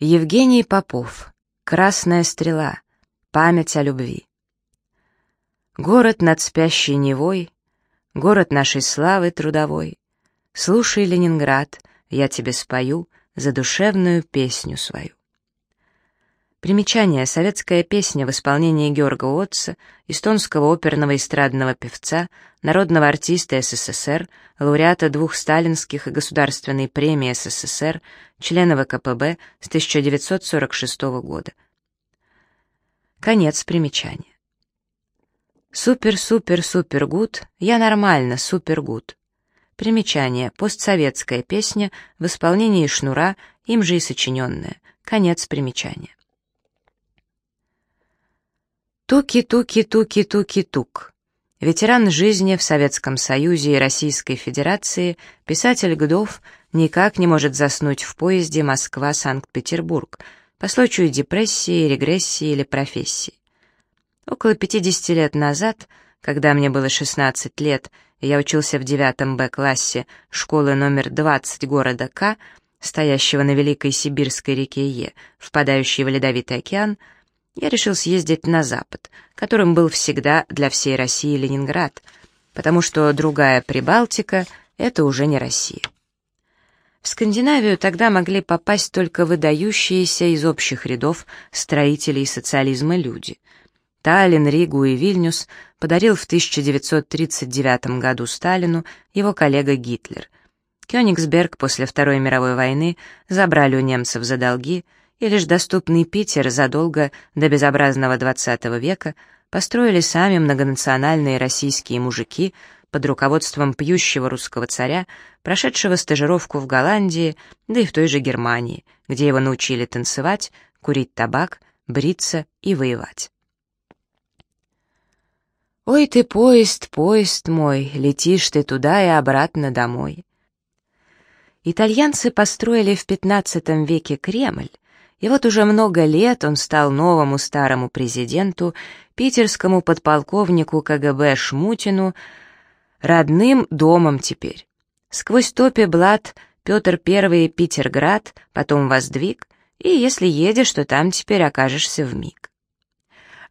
Евгений Попов. Красная стрела. Память о любви. Город над спящей Невой, Город нашей славы трудовой. Слушай, Ленинград, я тебе спою Задушевную песню свою. Примечание. Советская песня в исполнении Георга Отца, эстонского оперного эстрадного певца, народного артиста СССР, лауреата двух сталинских и государственной премии СССР, члена ВКПБ с 1946 года. Конец примечания. Супер-супер-супер-гуд, я нормально, супер-гуд. Примечание. Постсоветская песня в исполнении Шнура, им же и сочиненная. Конец примечания. Туки-туки-туки-туки-тук. Ветеран жизни в Советском Союзе и Российской Федерации, писатель Гдов никак не может заснуть в поезде Москва-Санкт-Петербург по случаю депрессии, регрессии или профессии. Около 50 лет назад, когда мне было 16 лет, и я учился в 9 Б-классе школы номер 20 города К, стоящего на Великой Сибирской реке Е, впадающей в Ледовитый океан, я решил съездить на запад, которым был всегда для всей России Ленинград, потому что другая Прибалтика — это уже не Россия. В Скандинавию тогда могли попасть только выдающиеся из общих рядов строителей социализма люди. Таллин, Ригу и Вильнюс подарил в 1939 году Сталину его коллега Гитлер. Кёнигсберг после Второй мировой войны забрали у немцев за долги — и лишь доступный Питер задолго до безобразного XX века построили сами многонациональные российские мужики под руководством пьющего русского царя, прошедшего стажировку в Голландии, да и в той же Германии, где его научили танцевать, курить табак, бриться и воевать. «Ой ты, поезд, поезд мой, летишь ты туда и обратно домой». Итальянцы построили в XV веке Кремль, и вот уже много лет он стал новому старому президенту, питерскому подполковнику КГБ Шмутину, родным домом теперь. Сквозь топи блат Петр I Питерград, потом Воздвиг, и если едешь, то там теперь окажешься в миг.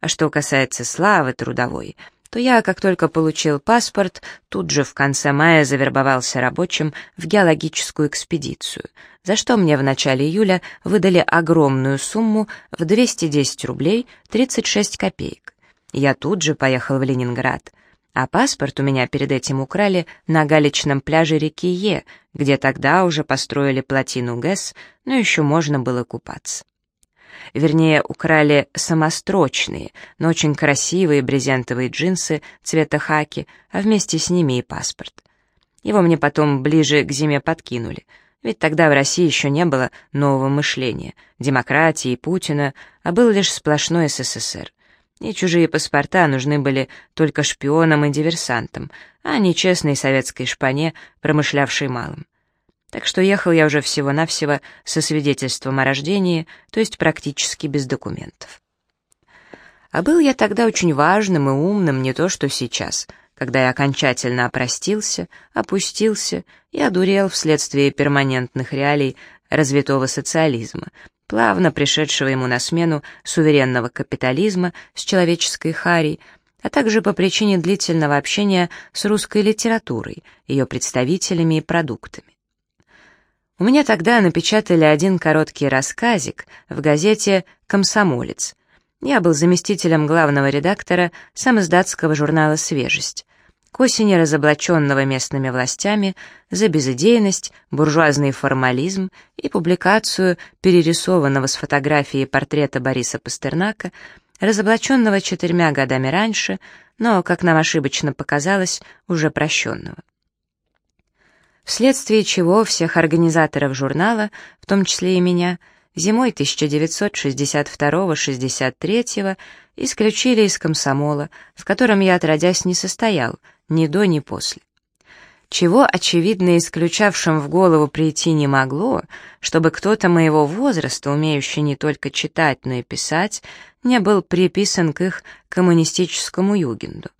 А что касается славы трудовой — то я, как только получил паспорт, тут же в конце мая завербовался рабочим в геологическую экспедицию, за что мне в начале июля выдали огромную сумму в 210 рублей 36 копеек. Я тут же поехал в Ленинград, а паспорт у меня перед этим украли на галечном пляже реки Е, где тогда уже построили плотину ГЭС, но еще можно было купаться. Вернее, украли самострочные, но очень красивые брезентовые джинсы цвета хаки, а вместе с ними и паспорт. Его мне потом ближе к зиме подкинули, ведь тогда в России еще не было нового мышления, демократии и Путина, а был лишь сплошной СССР. И чужие паспорта нужны были только шпионам и диверсантам, а не честной советской шпане, промышлявшей малым. Так что ехал я уже всего-навсего со свидетельством о рождении, то есть практически без документов. А был я тогда очень важным и умным, не то что сейчас, когда я окончательно опростился, опустился и одурел вследствие перманентных реалий развитого социализма, плавно пришедшего ему на смену суверенного капитализма с человеческой харей, а также по причине длительного общения с русской литературой, ее представителями и продуктами. У меня тогда напечатали один короткий рассказик в газете «Комсомолец». Я был заместителем главного редактора самоздатского журнала «Свежесть». К осени разоблаченного местными властями за безыдейность, буржуазный формализм и публикацию перерисованного с фотографии портрета Бориса Пастернака, разоблаченного четырьмя годами раньше, но, как нам ошибочно показалось, уже прощенного вследствие чего всех организаторов журнала, в том числе и меня, зимой 1962-63 исключили из комсомола, в котором я отродясь не состоял, ни до, ни после. Чего, очевидно, исключавшим в голову прийти не могло, чтобы кто-то моего возраста, умеющий не только читать, но и писать, не был приписан к их коммунистическому югенду.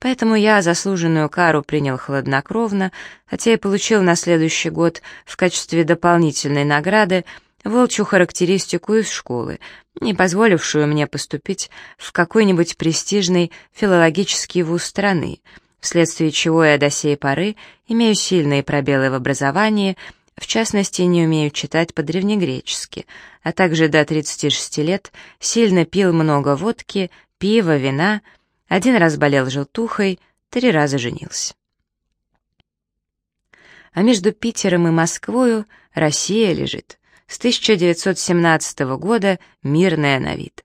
Поэтому я заслуженную кару принял хладнокровно, хотя и получил на следующий год в качестве дополнительной награды волчью характеристику из школы, не позволившую мне поступить в какой-нибудь престижный филологический вуз страны, вследствие чего я до сей поры имею сильные пробелы в образовании, в частности, не умею читать по-древнегречески, а также до 36 лет сильно пил много водки, пива, вина, один раз болел желтухой, три раза женился. А между Питером и Москвою Россия лежит. С 1917 года мирная на вид.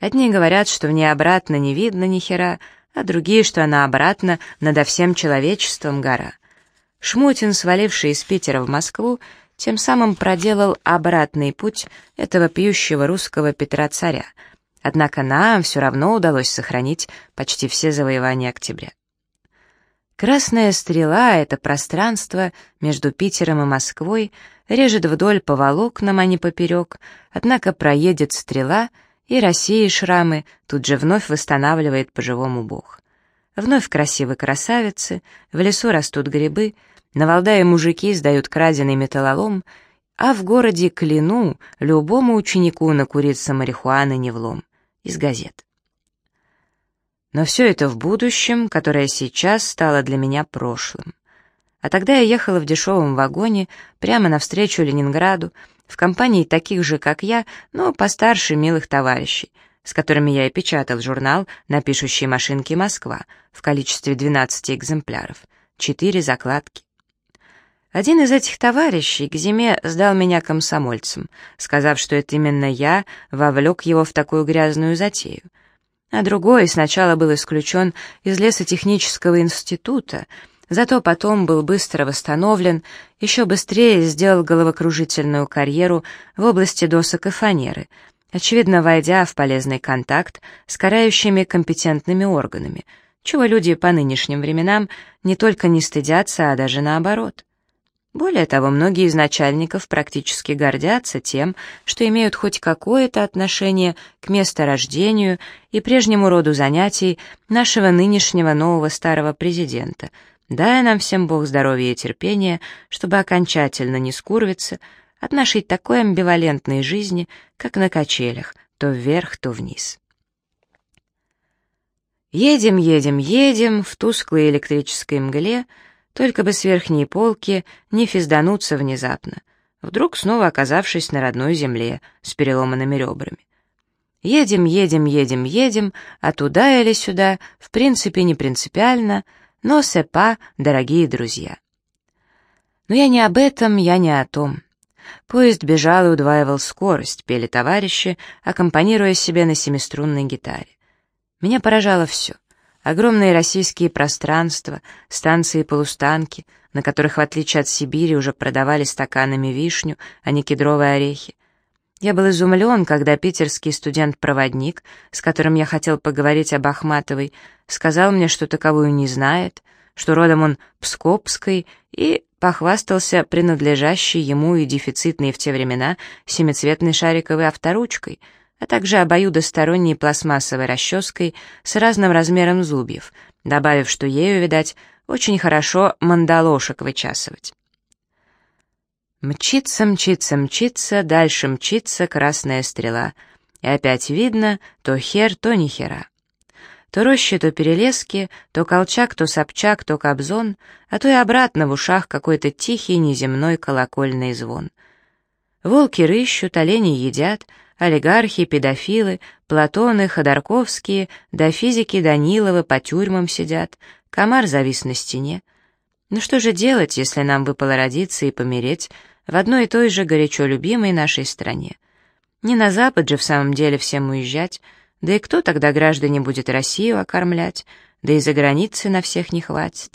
Одни говорят, что в ней обратно не видно ни хера, а другие, что она обратно надо всем человечеством гора. Шмутин, сваливший из Питера в Москву, тем самым проделал обратный путь этого пьющего русского Петра-царя, однако нам все равно удалось сохранить почти все завоевания октября. Красная стрела — это пространство между Питером и Москвой, режет вдоль по волокнам, а не поперек, однако проедет стрела, и России шрамы тут же вновь восстанавливает по-живому Бог. Вновь красивы красавицы, в лесу растут грибы, на Валдае мужики сдают краденый металлолом, а в городе кляну любому ученику накуриться марихуаны не влом. Из газет. Но все это в будущем, которое сейчас стало для меня прошлым. А тогда я ехала в дешевом вагоне прямо навстречу Ленинграду, в компании таких же, как я, но постарше милых товарищей, с которыми я и печатал журнал на пишущей машинке «Москва» в количестве 12 экземпляров, четыре закладки. Один из этих товарищей к зиме сдал меня комсомольцам, сказав, что это именно я вовлек его в такую грязную затею — а другой сначала был исключен из лесотехнического института, зато потом был быстро восстановлен, еще быстрее сделал головокружительную карьеру в области досок и фанеры, очевидно, войдя в полезный контакт с карающими компетентными органами, чего люди по нынешним временам не только не стыдятся, а даже наоборот. Более того, многие из начальников практически гордятся тем, что имеют хоть какое-то отношение к месторождению и прежнему роду занятий нашего нынешнего нового старого президента, дай нам всем Бог здоровья и терпения, чтобы окончательно не скурвиться от нашей такой амбивалентной жизни, как на качелях, то вверх, то вниз. Едем, едем, едем в тусклой электрической мгле — только бы с верхней полки не физдануться внезапно, вдруг снова оказавшись на родной земле с переломанными ребрами. Едем, едем, едем, едем, а туда или сюда, в принципе, не принципиально, но сепа, дорогие друзья. Но я не об этом, я не о том. Поезд бежал и удваивал скорость, пели товарищи, аккомпанируя себе на семиструнной гитаре. Меня поражало все. Огромные российские пространства, станции-полустанки, на которых, в отличие от Сибири, уже продавали стаканами вишню, а не кедровые орехи. Я был изумлен, когда питерский студент-проводник, с которым я хотел поговорить об Ахматовой, сказал мне, что таковую не знает, что родом он Пскопской, и похвастался принадлежащей ему и дефицитной в те времена семицветной шариковой авторучкой — а также обоюдосторонней пластмассовой расческой с разным размером зубьев, добавив, что ею, видать, очень хорошо мандалошек вычасывать. Мчится, мчится, мчится, дальше мчится красная стрела. И опять видно, то хер, то ни хера. То рощи, то перелески, то колчак, то собчак, то кобзон, а то и обратно в ушах какой-то тихий неземной колокольный звон. Волки рыщут, олени едят — олигархи, педофилы, Платоны, Ходорковские, да физики Даниловы по тюрьмам сидят, комар завис на стене. Ну что же делать, если нам выпало родиться и помереть в одной и той же горячо любимой нашей стране? Не на Запад же в самом деле всем уезжать, да и кто тогда граждане будет Россию окормлять, да и за границы на всех не хватит.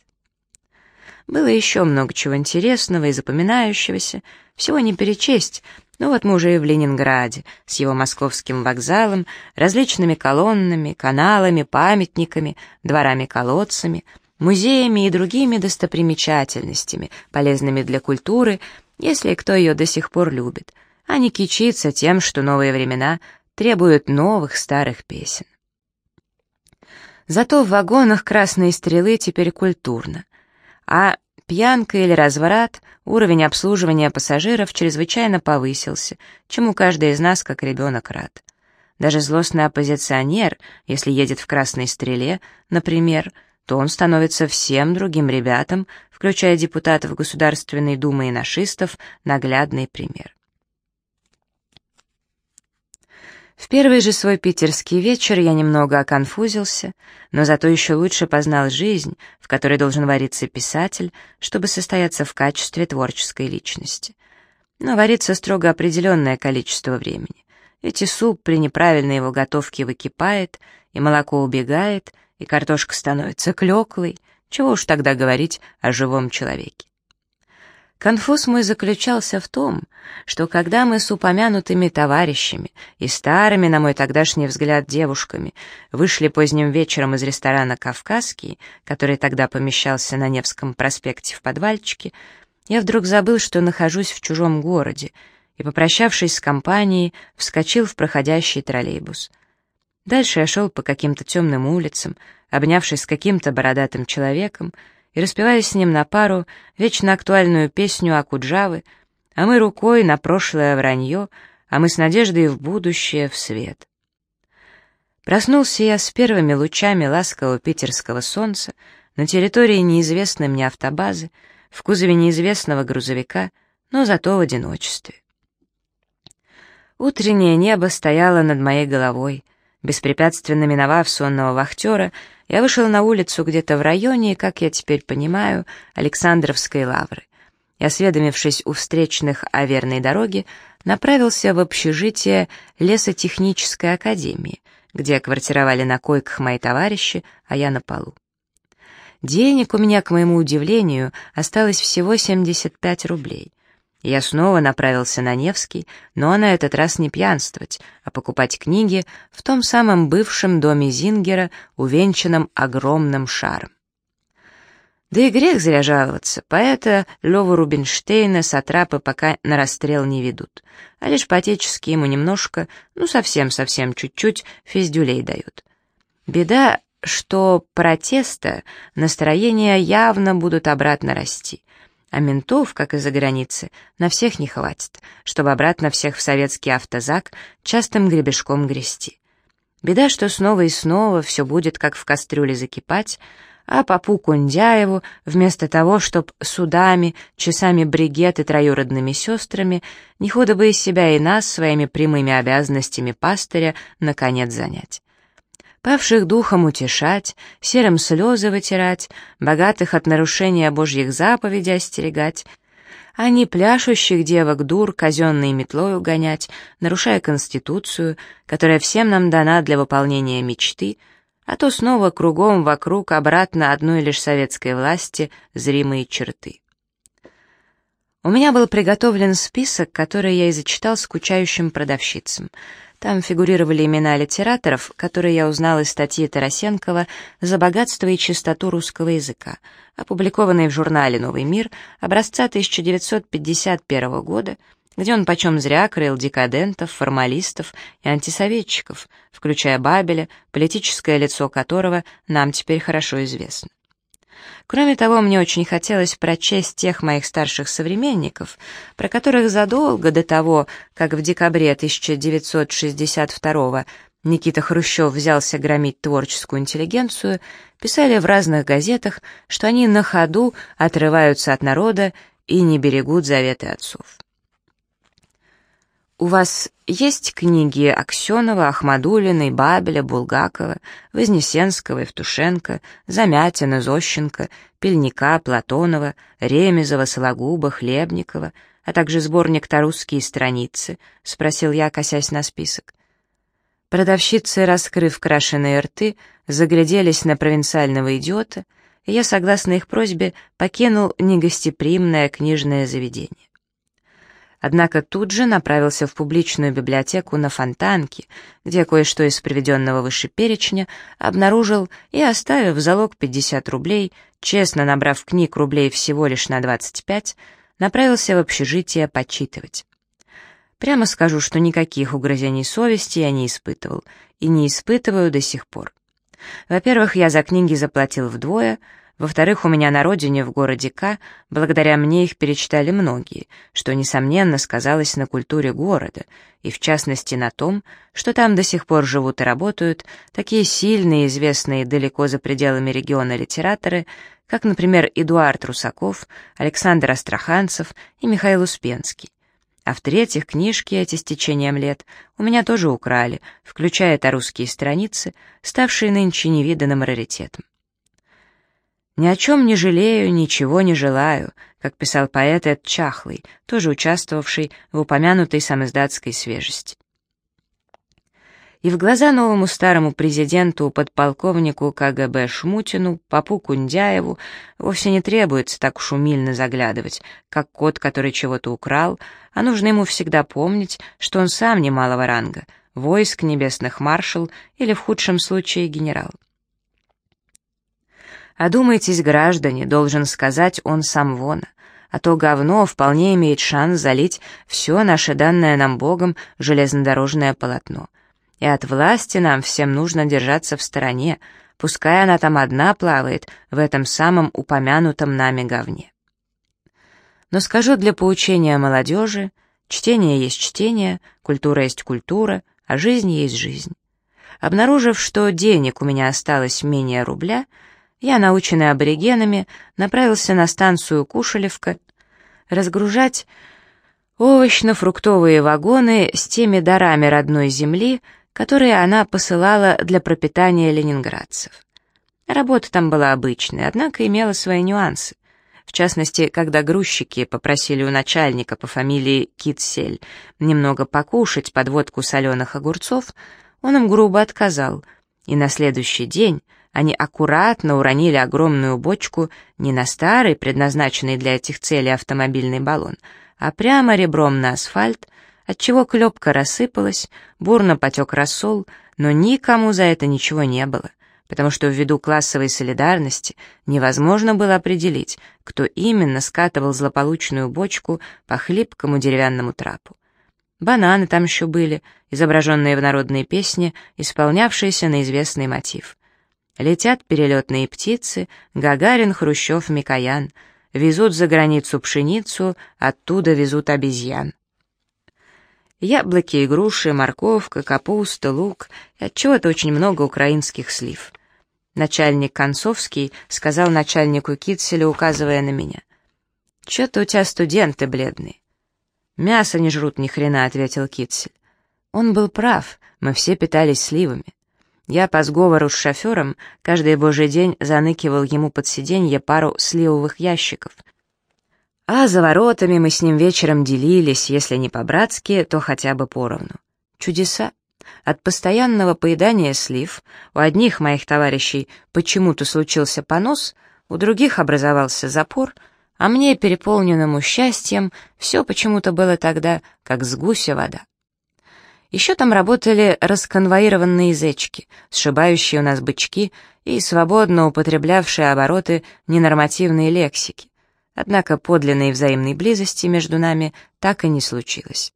Было еще много чего интересного и запоминающегося, всего не перечесть, ну вот мы уже и в Ленинграде, с его московским вокзалом, различными колоннами, каналами, памятниками, дворами-колодцами, музеями и другими достопримечательностями, полезными для культуры, если кто ее до сих пор любит, а не кичится тем, что новые времена требуют новых старых песен. Зато в вагонах красные стрелы теперь культурно, а Пьянка или разврат, уровень обслуживания пассажиров чрезвычайно повысился, чему каждый из нас, как ребенок, рад. Даже злостный оппозиционер, если едет в красной стреле, например, то он становится всем другим ребятам, включая депутатов Государственной Думы и нашистов, наглядный пример. В первый же свой питерский вечер я немного оконфузился, но зато еще лучше познал жизнь, в которой должен вариться писатель, чтобы состояться в качестве творческой личности. Но варится строго определенное количество времени. Ведь суп при неправильной его готовке выкипает, и молоко убегает, и картошка становится клеклой, чего уж тогда говорить о живом человеке. Конфуз мой заключался в том, что когда мы с упомянутыми товарищами и старыми, на мой тогдашний взгляд, девушками вышли поздним вечером из ресторана «Кавказский», который тогда помещался на Невском проспекте в подвальчике, я вдруг забыл, что нахожусь в чужом городе, и, попрощавшись с компанией, вскочил в проходящий троллейбус. Дальше я шел по каким-то темным улицам, обнявшись с каким-то бородатым человеком, и распевая с ним на пару вечно актуальную песню о Куджавы, а мы рукой на прошлое вранье, а мы с надеждой в будущее, в свет. Проснулся я с первыми лучами ласкового питерского солнца на территории неизвестной мне автобазы, в кузове неизвестного грузовика, но зато в одиночестве. Утреннее небо стояло над моей головой, беспрепятственно миновав сонного вахтера, я вышел на улицу где-то в районе, как я теперь понимаю, Александровской лавры. И, осведомившись у встречных о верной дороге, направился в общежитие лесотехнической академии, где квартировали на койках мои товарищи, а я на полу. Денег у меня, к моему удивлению, осталось всего 75 рублей. Я снова направился на Невский, но на этот раз не пьянствовать, а покупать книги в том самом бывшем доме Зингера, увенчанном огромным шаром. Да и грех зря жаловаться, поэта Лёву Рубинштейна сатрапы пока на расстрел не ведут, а лишь по-отечески ему немножко, ну совсем-совсем чуть-чуть, физдюлей дают. Беда, что протеста настроения явно будут обратно расти, а ментов, как из-за границы, на всех не хватит, чтобы обратно всех в советский автозак частым гребешком грести. Беда, что снова и снова все будет, как в кастрюле закипать, а папу Кундяеву, вместо того, чтоб судами, часами бригет и троюродными сестрами, не худо бы из себя и нас своими прямыми обязанностями пастыря наконец занять павших духом утешать, серым слезы вытирать, богатых от нарушения Божьих заповедей остерегать, а не пляшущих девок дур казенной метлой угонять, нарушая Конституцию, которая всем нам дана для выполнения мечты, а то снова кругом вокруг обратно одной лишь советской власти зримые черты. У меня был приготовлен список, который я и зачитал скучающим продавщицам — там фигурировали имена литераторов, которые я узнал из статьи Тарасенкова «За богатство и чистоту русского языка», опубликованной в журнале «Новый мир» образца 1951 года, где он почем зря крыл декадентов, формалистов и антисоветчиков, включая Бабеля, политическое лицо которого нам теперь хорошо известно. Кроме того, мне очень хотелось прочесть тех моих старших современников, про которых задолго до того, как в декабре 1962 Никита Хрущев взялся громить творческую интеллигенцию, писали в разных газетах, что они на ходу отрываются от народа и не берегут заветы отцов. У вас есть книги Аксенова, Ахмадулиной, Бабеля, Булгакова, Вознесенского, Евтушенко, Замятина, Зощенко, Пельника, Платонова, Ремезова, Сологуба, Хлебникова, а также сборник «Тарусские страницы», — спросил я, косясь на список. Продавщицы, раскрыв крашеные рты, загляделись на провинциального идиота, и я, согласно их просьбе, покинул негостеприимное книжное заведение однако тут же направился в публичную библиотеку на Фонтанке, где кое-что из приведенного выше перечня обнаружил и, оставив залог 50 рублей, честно набрав книг рублей всего лишь на 25, направился в общежитие почитывать. Прямо скажу, что никаких угрызений совести я не испытывал и не испытываю до сих пор. Во-первых, я за книги заплатил вдвое, Во-вторых, у меня на родине, в городе К, благодаря мне их перечитали многие, что, несомненно, сказалось на культуре города, и в частности на том, что там до сих пор живут и работают такие сильные, известные далеко за пределами региона литераторы, как, например, Эдуард Русаков, Александр Астраханцев и Михаил Успенский. А в-третьих, книжки эти с течением лет у меня тоже украли, включая русские страницы, ставшие нынче невиданным раритетом. «Ни о чем не жалею, ничего не желаю», как писал поэт Эд Чахлый, тоже участвовавший в упомянутой самоиздатской свежести. И в глаза новому старому президенту, подполковнику КГБ Шмутину, Папу Кундяеву вовсе не требуется так уж умильно заглядывать, как кот, который чего-то украл, а нужно ему всегда помнить, что он сам немалого ранга, войск небесных маршал или в худшем случае генерал. «Одумайтесь, граждане», — должен сказать он сам вон, а то говно вполне имеет шанс залить все наше данное нам Богом железнодорожное полотно. И от власти нам всем нужно держаться в стороне, пускай она там одна плавает в этом самом упомянутом нами говне. Но скажу для поучения молодежи, чтение есть чтение, культура есть культура, а жизнь есть жизнь. Обнаружив, что денег у меня осталось менее рубля, я, наученный аборигенами, направился на станцию Кушелевка разгружать овощно-фруктовые вагоны с теми дарами родной земли, которые она посылала для пропитания ленинградцев. Работа там была обычная, однако имела свои нюансы. В частности, когда грузчики попросили у начальника по фамилии Китсель немного покушать подводку соленых огурцов, он им грубо отказал, и на следующий день они аккуратно уронили огромную бочку не на старый, предназначенный для этих целей автомобильный баллон, а прямо ребром на асфальт, отчего клепка рассыпалась, бурно потек рассол, но никому за это ничего не было, потому что ввиду классовой солидарности невозможно было определить, кто именно скатывал злополучную бочку по хлипкому деревянному трапу. Бананы там еще были, изображенные в народной песне, исполнявшиеся на известный мотив. Летят перелетные птицы, Гагарин, Хрущев, Микоян. Везут за границу пшеницу, оттуда везут обезьян. Яблоки и груши, морковка, капуста, лук и отчего-то очень много украинских слив. Начальник Концовский сказал начальнику Китселя, указывая на меня. «Чё-то у тебя студенты бледные». «Мясо не жрут ни хрена», — ответил Китсель. Он был прав, мы все питались сливами. Я по сговору с шофером каждый божий день заныкивал ему под сиденье пару сливовых ящиков. А за воротами мы с ним вечером делились, если не по-братски, то хотя бы поровну. Чудеса. От постоянного поедания слив у одних моих товарищей почему-то случился понос, у других образовался запор, а мне, переполненному счастьем, все почему-то было тогда, как с гуся вода. Еще там работали расконвоированные зечки, сшибающие у нас бычки и свободно употреблявшие обороты ненормативной лексики. Однако подлинной взаимной близости между нами так и не случилось.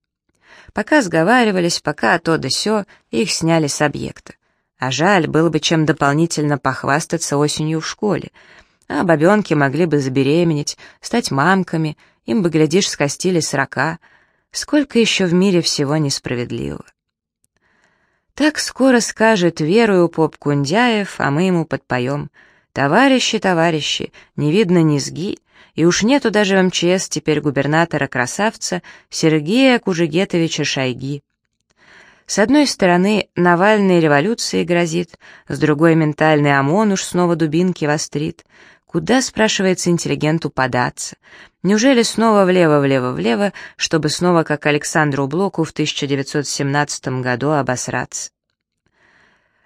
Пока сговаривались, пока то да сё, их сняли с объекта. А жаль, было бы чем дополнительно похвастаться осенью в школе. А бабенки могли бы забеременеть, стать мамками, им бы, глядишь, скостили срока — Сколько еще в мире всего несправедливого. Так скоро скажет верую поп Кундяев, а мы ему подпоем. Товарищи, товарищи, не видно низги, и уж нету даже в МЧС теперь губернатора-красавца Сергея Кужегетовича Шайги. С одной стороны, Навальной революции грозит, с другой ментальный ОМОН уж снова дубинки вострит. Куда, спрашивается, интеллигенту податься? Неужели снова влево-влево-влево, чтобы снова, как Александру Блоку в 1917 году, обосраться?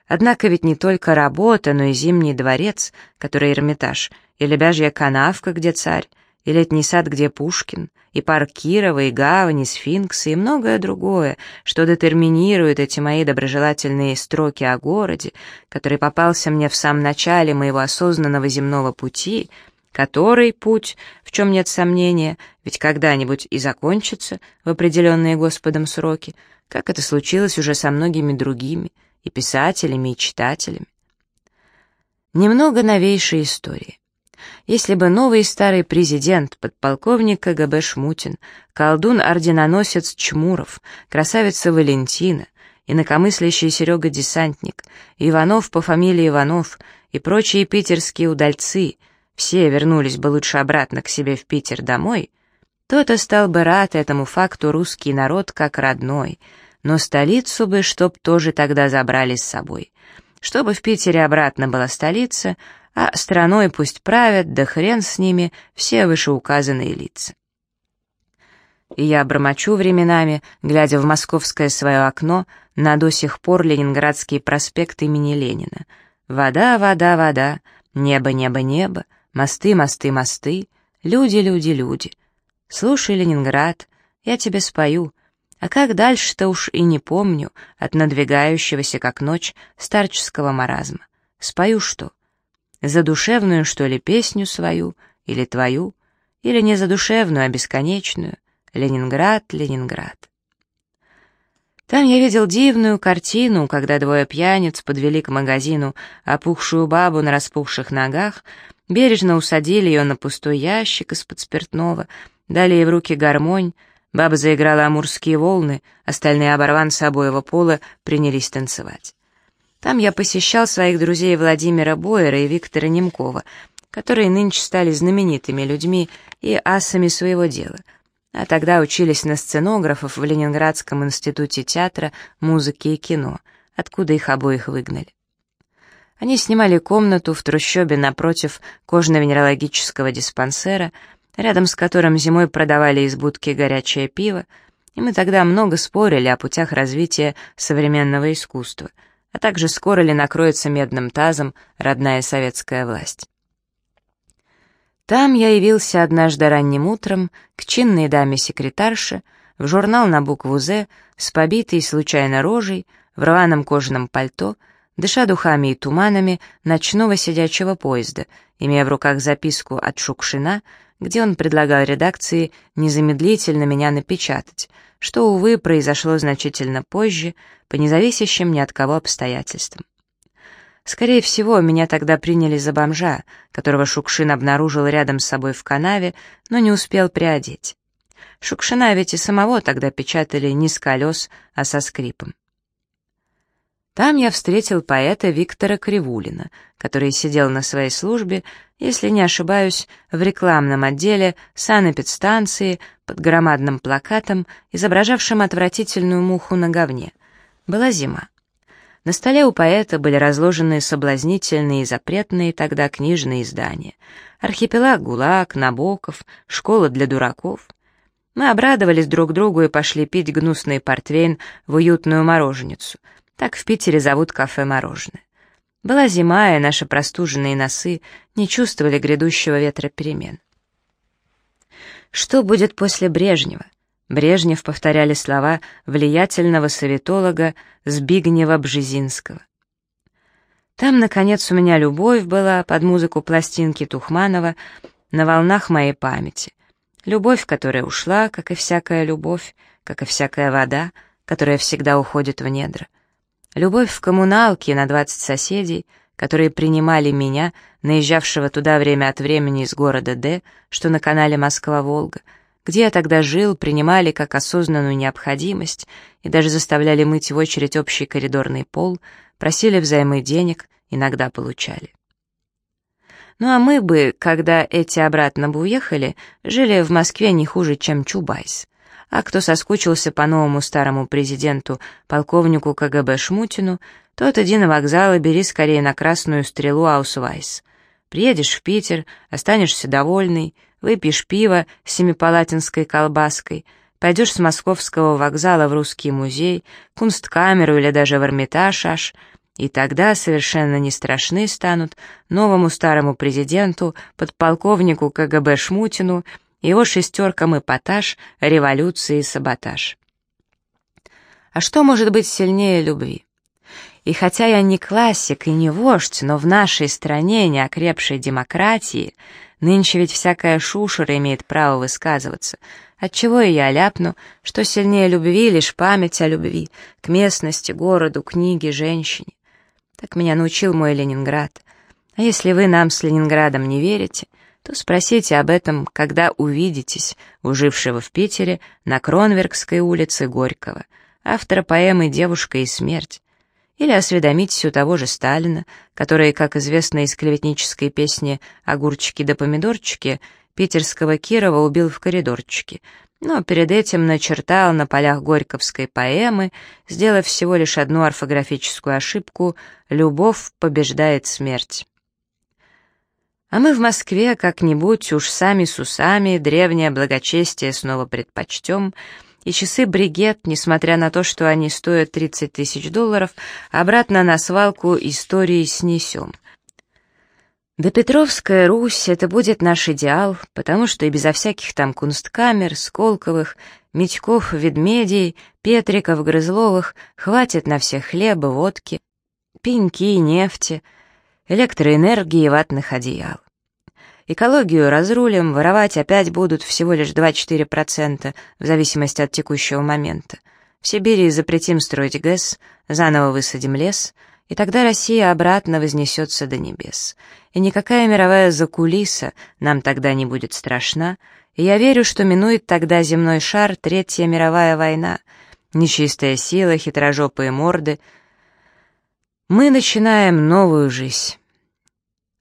Однако ведь не только работа, но и Зимний дворец, который Эрмитаж, и Лебяжья канавка, где царь, и летний сад, где Пушкин, и парк Кирова, и гавань, и сфинксы, и многое другое, что детерминирует эти мои доброжелательные строки о городе, который попался мне в самом начале моего осознанного земного пути, который путь, в чем нет сомнения, ведь когда-нибудь и закончится в определенные Господом сроки, как это случилось уже со многими другими, и писателями, и читателями. Немного новейшей истории. Если бы новый старый президент, подполковник КГБ Шмутин, колдун-орденоносец Чмуров, красавица Валентина, инакомыслящий Серега Десантник, Иванов по фамилии Иванов и прочие питерские удальцы, все вернулись бы лучше обратно к себе в Питер домой, то-то стал бы рад этому факту русский народ как родной, но столицу бы, чтоб тоже тогда забрали с собой. Чтобы в Питере обратно была столица, а страной пусть правят, да хрен с ними, все вышеуказанные лица. И я бормочу временами, глядя в московское свое окно на до сих пор Ленинградский проспект имени Ленина. Вода, вода, вода, небо, небо, небо, мосты, мосты, мосты, люди, люди, люди. Слушай, Ленинград, я тебе спою, а как дальше-то уж и не помню от надвигающегося, как ночь, старческого маразма. Спою что? Задушевную, что ли, песню свою, или твою, или не задушевную, а бесконечную — Ленинград, Ленинград. Там я видел дивную картину, когда двое пьяниц подвели к магазину опухшую бабу на распухших ногах, бережно усадили ее на пустой ящик из-под спиртного, дали ей в руки гармонь, баба заиграла амурские волны, остальные оборванцы обоего пола принялись танцевать. Там я посещал своих друзей Владимира Бойера и Виктора Немкова, которые нынче стали знаменитыми людьми и асами своего дела — а тогда учились на сценографов в Ленинградском институте театра, музыки и кино, откуда их обоих выгнали. Они снимали комнату в трущобе напротив кожно-венерологического диспансера, рядом с которым зимой продавали из будки горячее пиво, и мы тогда много спорили о путях развития современного искусства, а также скоро ли накроется медным тазом родная советская власть. Там я явился однажды ранним утром к чинной даме-секретарше в журнал на букву «З» с побитой случайно рожей, в рваном кожаном пальто, дыша духами и туманами ночного сидячего поезда, имея в руках записку от Шукшина, где он предлагал редакции незамедлительно меня напечатать, что, увы, произошло значительно позже, по независящим ни от кого обстоятельствам. Скорее всего, меня тогда приняли за бомжа, которого Шукшин обнаружил рядом с собой в канаве, но не успел приодеть. Шукшина ведь и самого тогда печатали не с колес, а со скрипом. Там я встретил поэта Виктора Кривулина, который сидел на своей службе, если не ошибаюсь, в рекламном отделе санэпидстанции под громадным плакатом, изображавшим отвратительную муху на говне. Была зима. На столе у поэта были разложены соблазнительные и запретные тогда книжные издания. Архипелаг ГУЛАГ, Набоков, Школа для дураков. Мы обрадовались друг другу и пошли пить гнусный портвейн в уютную мороженицу. Так в Питере зовут кафе «Мороженое». Была зима, и наши простуженные носы не чувствовали грядущего ветра перемен. Что будет после Брежнева? Брежнев повторяли слова влиятельного советолога Збигнева Бжезинского. Там, наконец, у меня любовь была под музыку пластинки Тухманова на волнах моей памяти. Любовь, которая ушла, как и всякая любовь, как и всякая вода, которая всегда уходит в недра. Любовь в коммуналке на двадцать соседей, которые принимали меня, наезжавшего туда время от времени из города Д, что на канале Москва-Волга — где я тогда жил, принимали как осознанную необходимость и даже заставляли мыть в очередь общий коридорный пол, просили взаймы денег, иногда получали. Ну а мы бы, когда эти обратно бы уехали, жили в Москве не хуже, чем Чубайс. А кто соскучился по новому старому президенту, полковнику КГБ Шмутину, тот иди на вокзал и бери скорее на красную стрелу Аусвайс. Приедешь в Питер, останешься довольный, выпьешь пиво с семипалатинской колбаской, пойдешь с московского вокзала в русский музей, кунсткамеру или даже в Эрмитаж аж, и тогда совершенно не страшны станут новому старому президенту, подполковнику КГБ Шмутину, его шестеркам эпатаж, революции и саботаж. А что может быть сильнее любви? И хотя я не классик и не вождь, но в нашей стране, неокрепшей демократии, Нынче ведь всякая шушера имеет право высказываться. Отчего и я ляпну, что сильнее любви лишь память о любви, к местности, городу, книге, женщине. Так меня научил мой Ленинград. А если вы нам с Ленинградом не верите, то спросите об этом, когда увидитесь у в Питере на Кронверкской улице Горького, автора поэмы «Девушка и смерть», или осведомитесь у того же Сталина, который, как известно из клеветнической песни «Огурчики да помидорчики», питерского Кирова убил в коридорчике, но перед этим начертал на полях Горьковской поэмы, сделав всего лишь одну орфографическую ошибку «Любовь побеждает смерть». А мы в Москве как-нибудь уж сами с усами древнее благочестие снова предпочтем, и часы бригет, несмотря на то, что они стоят 30 тысяч долларов, обратно на свалку истории снесем. Да Петровская Русь — это будет наш идеал, потому что и безо всяких там кунсткамер, Сколковых, Митьков, Ведмедей, Петриков, Грызловых хватит на всех хлеба, водки, пеньки, нефти, электроэнергии и ватных одеял. Экологию разрулим, воровать опять будут всего лишь 2-4% в зависимости от текущего момента. В Сибири запретим строить ГЭС, заново высадим лес — и тогда Россия обратно вознесется до небес. И никакая мировая закулиса нам тогда не будет страшна, и я верю, что минует тогда земной шар Третья мировая война, нечистая сила, хитрожопые морды. Мы начинаем новую жизнь.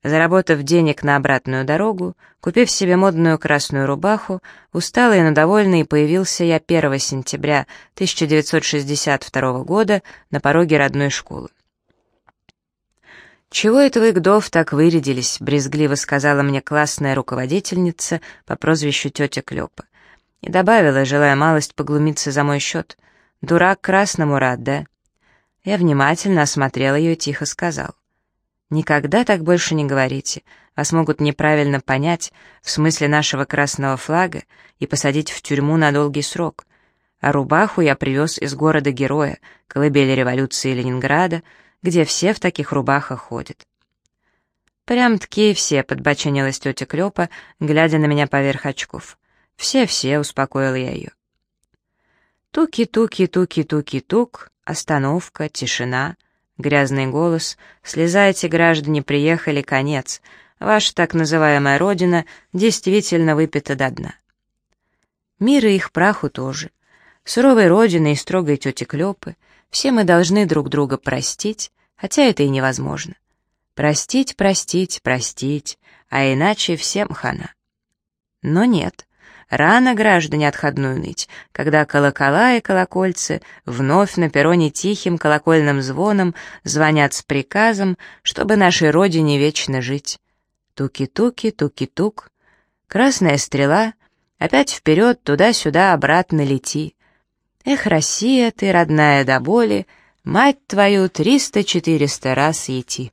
Заработав денег на обратную дорогу, купив себе модную красную рубаху, усталый, но довольный, появился я 1 сентября 1962 года на пороге родной школы. «Чего это вы, Гдов, так вырядились?» — брезгливо сказала мне классная руководительница по прозвищу тетя Клёпа. И добавила, желая малость поглумиться за мой счет. «Дурак красному рад, да?» Я внимательно осмотрел ее и тихо сказал. «Никогда так больше не говорите. Вас могут неправильно понять в смысле нашего красного флага и посадить в тюрьму на долгий срок. А рубаху я привез из города-героя, колыбели революции Ленинграда, где все в таких рубахах ходят. «Прям-таки все», — подбоченилась тетя Клёпа, глядя на меня поверх очков. «Все-все», — успокоил я ее. Туки-туки-туки-туки-тук, остановка, тишина, грязный голос. «Слезайте, граждане, приехали, конец. Ваша так называемая родина действительно выпита до дна». Мир и их праху тоже. Суровой родины и строгой тети Клёпы — все мы должны друг друга простить, хотя это и невозможно. Простить, простить, простить, а иначе всем хана. Но нет. Рано граждане отходную ныть, когда колокола и колокольцы вновь на перроне тихим колокольным звоном звонят с приказом, чтобы нашей родине вечно жить. Туки-туки, туки-тук. Красная стрела, опять вперед, туда-сюда, обратно лети. Эх, Россия, ты родная до боли, мать твою триста-четыреста раз идти.